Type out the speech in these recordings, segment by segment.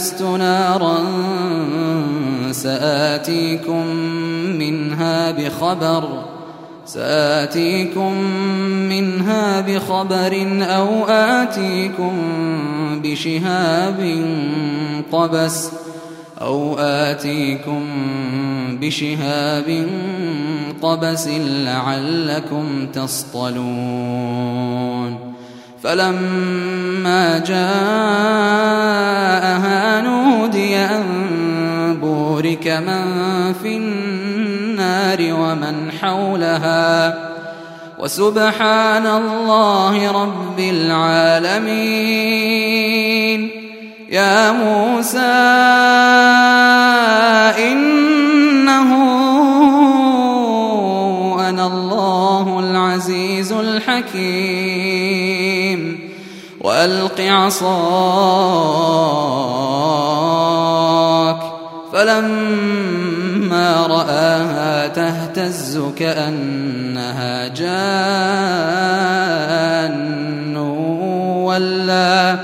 آنست نارا سآتيكم منها بخبر سآتيكم منها بخبر أو آتيكم بشهاب قبس أو آتيكم بشهاب قبس لعلكم تصطلون فلما جاءها نودي أن بورك من في النار ومن حولها. وسبحان الله رب العالمين. يا موسى وألق عصاك فلما رآها تهتز كأنها جان ولا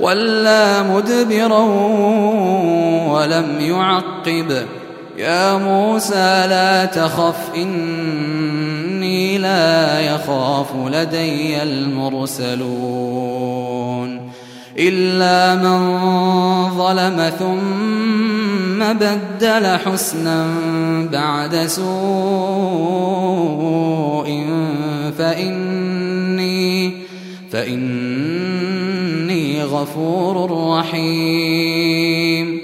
ولا مدبرا ولم يعقب. يا موسى لا تخف إني لا يخاف لدي المرسلون إلا من ظلم ثم بدل حسنا بعد سوء فإني فإني غفور رحيم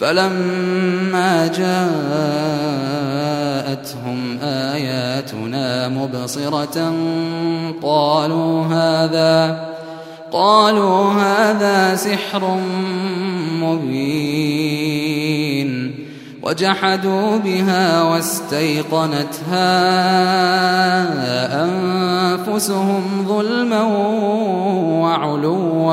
فلما جاءتهم آياتنا مبصرة قالوا هذا قالوا هذا سحر مبين وجحدوا بها واستيقنتها أنفسهم ظلما وعلوا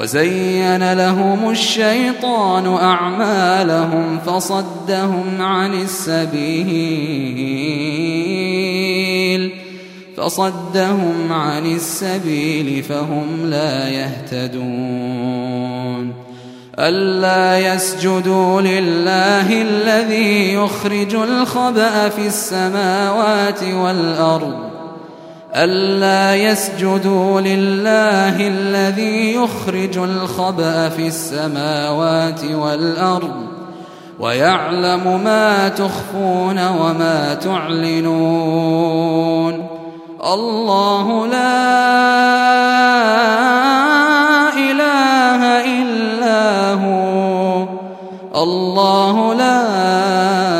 وزين لهم الشيطان أعمالهم فصدهم عن السبيل فصدهم عن السبيل فهم لا يهتدون ألا يسجدوا لله الذي يخرج الخبأ في السماوات والأرض ألا يسجدوا لله الذي يخرج الخبأ في السماوات والأرض ويعلم ما تخفون وما تعلنون الله لا إله إلا هو الله لا إله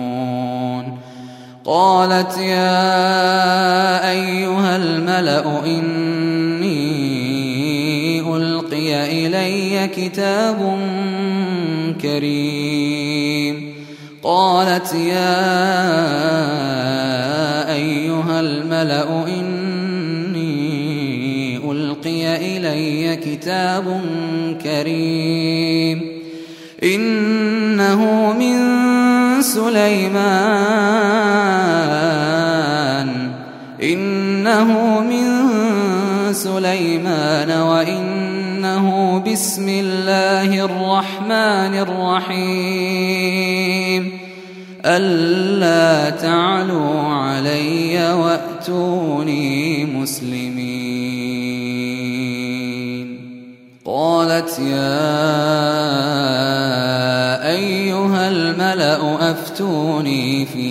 قالت يا أيها الملأ إني ألقي إلي كتاب كريم. قالت يا أيها الملأ إني ألقي إلي كتاب كريم. إنه من سليمان. إنه من سليمان وإنه بسم الله الرحمن الرحيم. ألا تعلوا علي وأتوني مسلمين. قالت يا أيها الملأ أفتوني في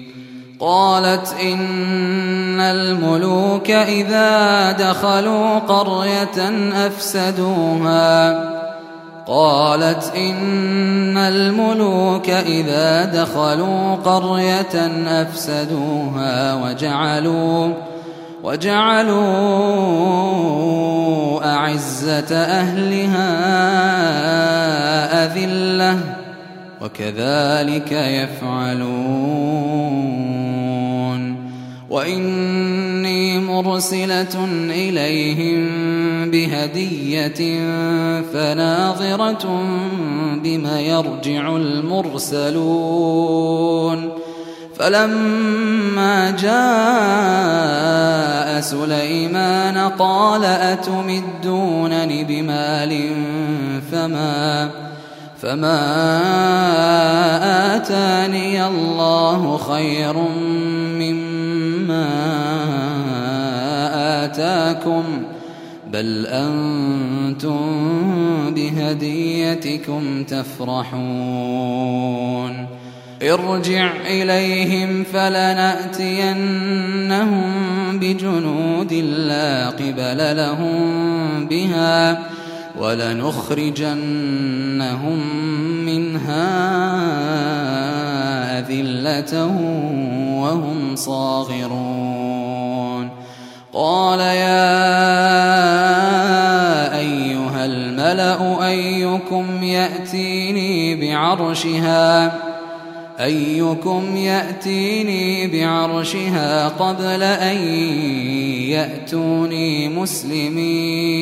قالت إن الملوك إذا دخلوا قرية أفسدوها. قالت إن الملوك إذا دخلوا قرية أفسدوها وجعلوا وجعلوا أعزة أهلها أذلة وكذلك يفعلون. وإني مرسلة إليهم بهدية فناظرة بما يرجع المرسلون فلما جاء سليمان قال أتمدونني بمال فما فما آتاني الله خير مما آتاكم بل أنتم بهديتكم تفرحون. ارجع إليهم فلنأتينهم بجنود لا قبل لهم بها ولنخرجنهم منها أذلة وهم صاغرون. قال يا أيها الملأ أيكم يأتيني بعرشها أيكم يأتيني بعرشها قبل أن يأتوني مسلمين.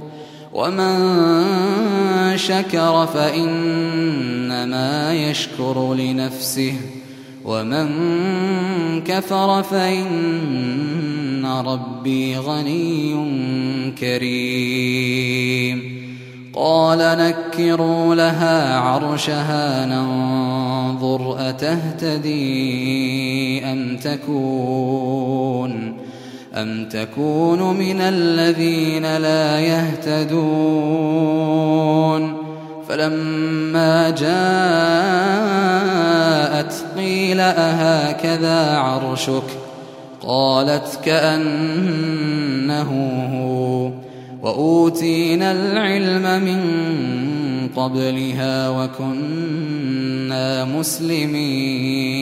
ومن شكر فإنما يشكر لنفسه ومن كفر فإن ربي غني كريم قال نكروا لها عرشها ننظر أتهتدي أم تكون أم تكون من الذين لا يهتدون فلما جاءت قيل أهكذا عرشك قالت كأنه هو وأوتينا العلم من قبلها وكنا مسلمين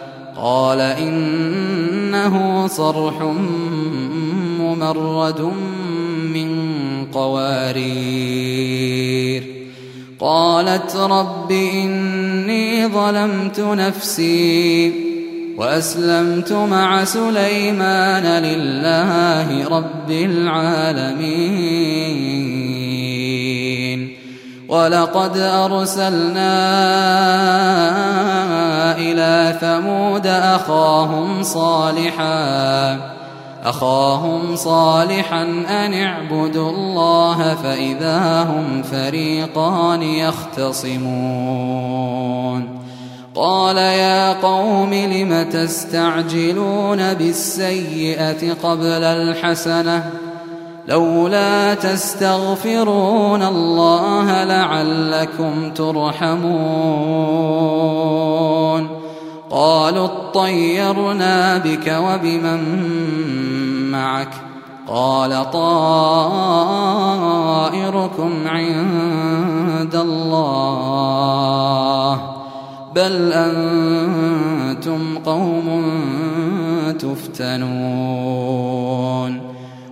قال إنه صرح ممرد من قوارير. قالت رب إني ظلمت نفسي وأسلمت مع سليمان لله رب العالمين. ولقد أرسلنا إلى ثمود أخاهم صالحاً أخاهم صالحا أن اعبدوا الله فإذا هم فريقان يختصمون. قال يا قوم لم تستعجلون بالسيئة قبل الحسنة؟ لولا تستغفرون الله لعلكم ترحمون. قالوا اطيرنا بك وبمن معك. قال طائركم عند الله. بل أنتم قوم تفتنون.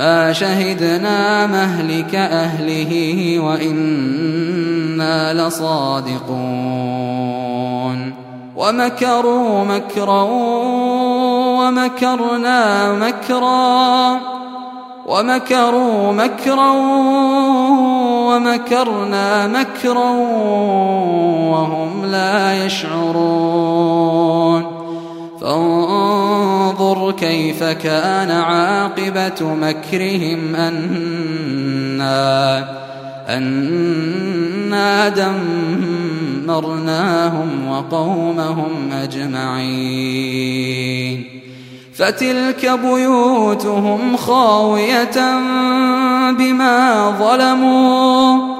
ما شهدنا مهلك أهله وإنا لصادقون. ومكروا مكرا ومكرنا مكرا. ومكروا مكرا ومكرنا مكرا وهم لا يشعرون. فانظر كيف كان عاقبة مكرهم أنا أنا دمرناهم وقومهم أجمعين فتلك بيوتهم خاوية بما ظلموا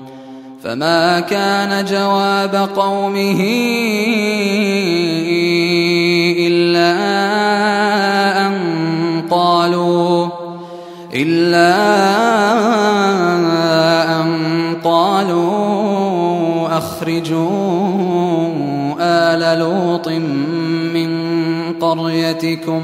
فما كان جواب قومه إلا أن قالوا إلا أن قالوا أخرجوا آل لوط من قريتكم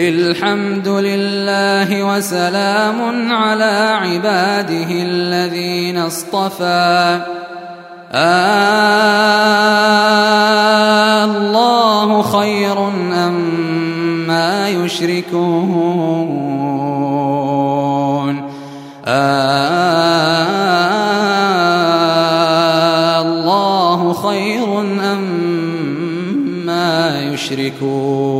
قل الحمد لله وسلام على عباده الذين اصطفى. الله خير أم ما يشركون؟ الله خير أم ما يشركون؟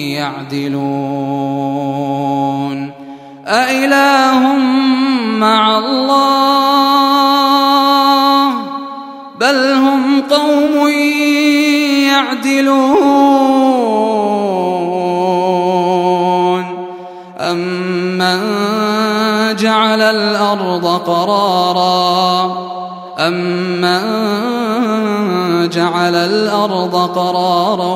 يعدلون. أإله مع الله بل هم قوم يعدلون. أمن جعل الأرض قرارا أمن جعل الأرض قرارا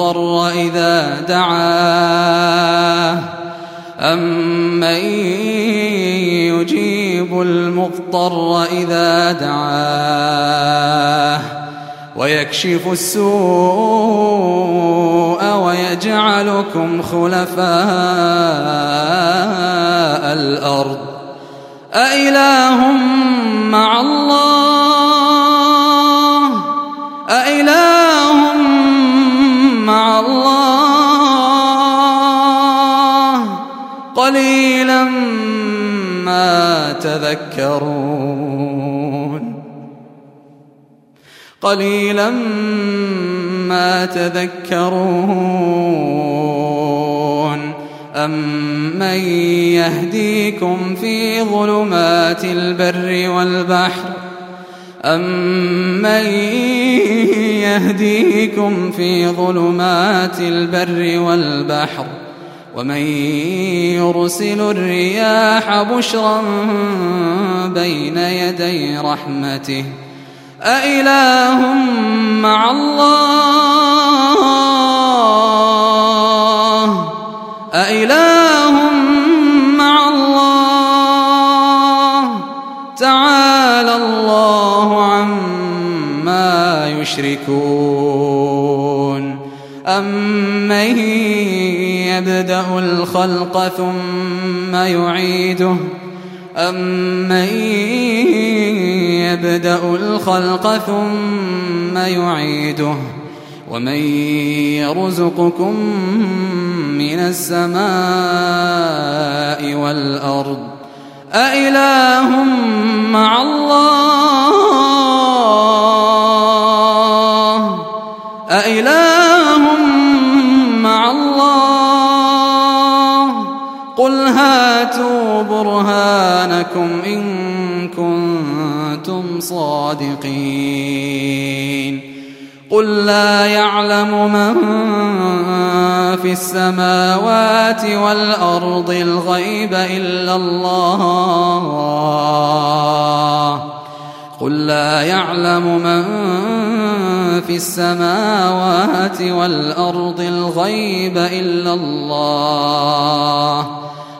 المضطر إذا دعاه. أمن يجيب المضطر إذا دعاه. ويكشف السوء ويجعلكم خلفاء الأرض. أإله مع الله؟ تذكرون. قليلا ما تذكرون. أمن يهديكم في ظلمات البر والبحر؟ أمن يهديكم في ظلمات البر والبحر؟ ومن يرسل الرياح بشرا بين يدي رحمته أإله مع الله؟ أإله مع الله؟ تعالى الله عما يشركون. أمن يبدأ الخلق ثم يعيده. أمن يبدأ الخلق ثم يعيده؟ ومن يرزقكم من السماء والأرض؟ أإله مع الله؟ أإله هاتوا برهانكم إن كنتم صادقين. قل لا يعلم من في السماوات والأرض الغيب إلا الله. قل لا يعلم من في السماوات والأرض الغيب إلا الله.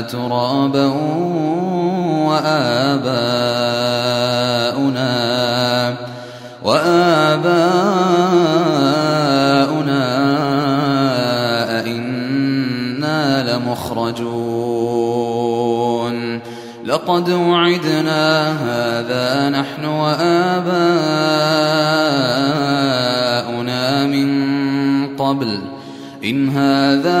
ترابا وآباؤنا وآباؤنا أئنا لمخرجون لقد وعدنا هذا نحن وآباؤنا من قبل إن هذا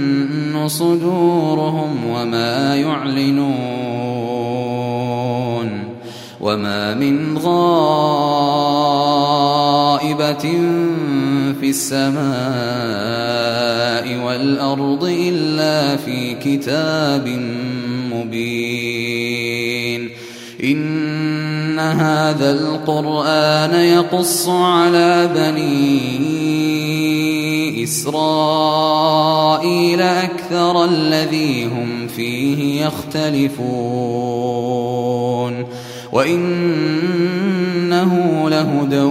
صدورهم وما يعلنون وما من غائبة في السماء والأرض إلا في كتاب مبين. إن هذا القرآن يقص على بني إسرائيل أكثر الذي هم فيه يختلفون وإنه لهدى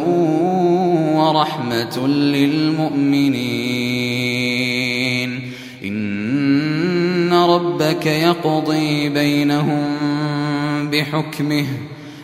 ورحمة للمؤمنين إن ربك يقضي بينهم بحكمه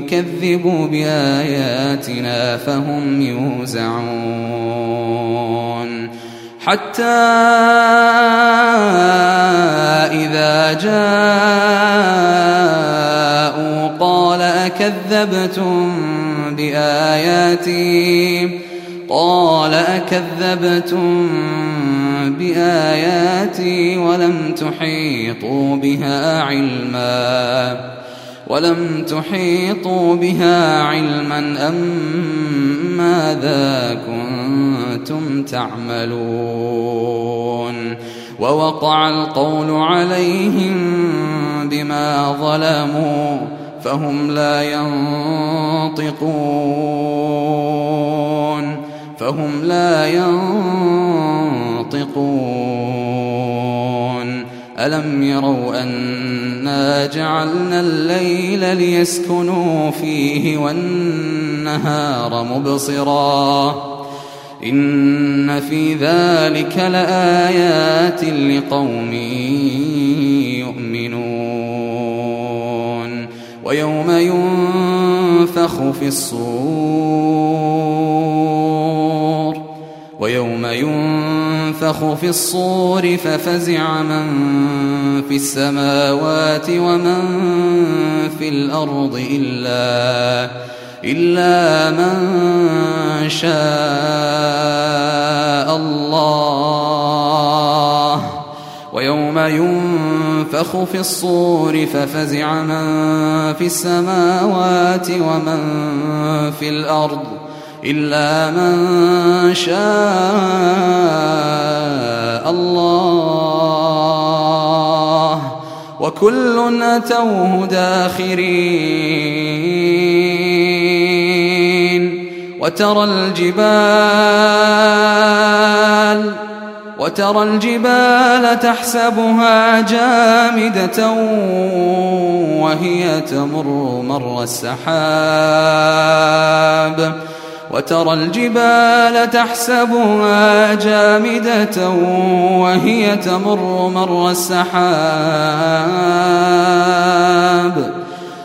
يكذب بآياتنا فهم يوزعون. حتى إذا جاءوا قال أكذبتم بآياتي؟ قال أكذبتم بآياتي ولم تحيطوا بها علما. ولم تحيطوا بها علما أم ماذا كنتم تعملون ووقع القول عليهم بما ظلموا فهم لا ينطقون فهم لا ينطقون ألم يروا أنا جعلنا الليل ليسكنوا فيه والنهار مبصرا إن في ذلك لآيات لقوم يؤمنون ويوم ينفخ في الصور ويوم ينفخ في الصور ففزع من في السماوات ومن في الأرض إلا إلا من شاء الله ويوم ينفخ في الصور ففزع من في السماوات ومن في الأرض إلا من شاء الله. وكل أتوه داخرين. وترى الجبال وترى الجبال تحسبها جامدة وهي تمر مر السحاب. وترى الجبال تحسبها جامدة وهي تمر مر السحاب.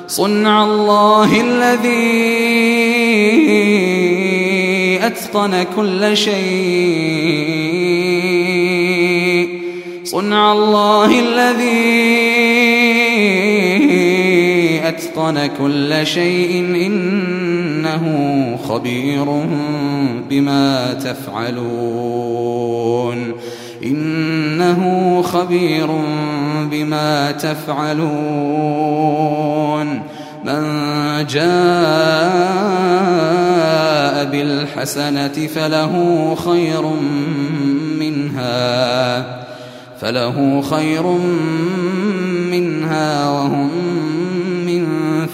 صنع الله الذي أتقن كل شيء. صنع الله الذي أتقن كل شيء إنه خبير بما تفعلون إنه خبير بما تفعلون من جاء بالحسنة فله خير منها فله خير منها وهم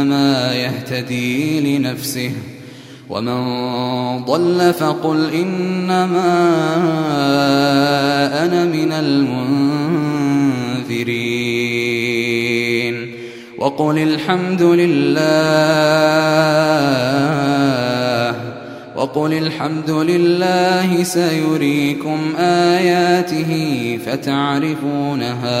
فإنما يهتدي لنفسه. ومن ضل فقل إنما أنا من المنذرين. وقل الحمد لله. وقل الحمد لله سيريكم آياته فتعرفونها.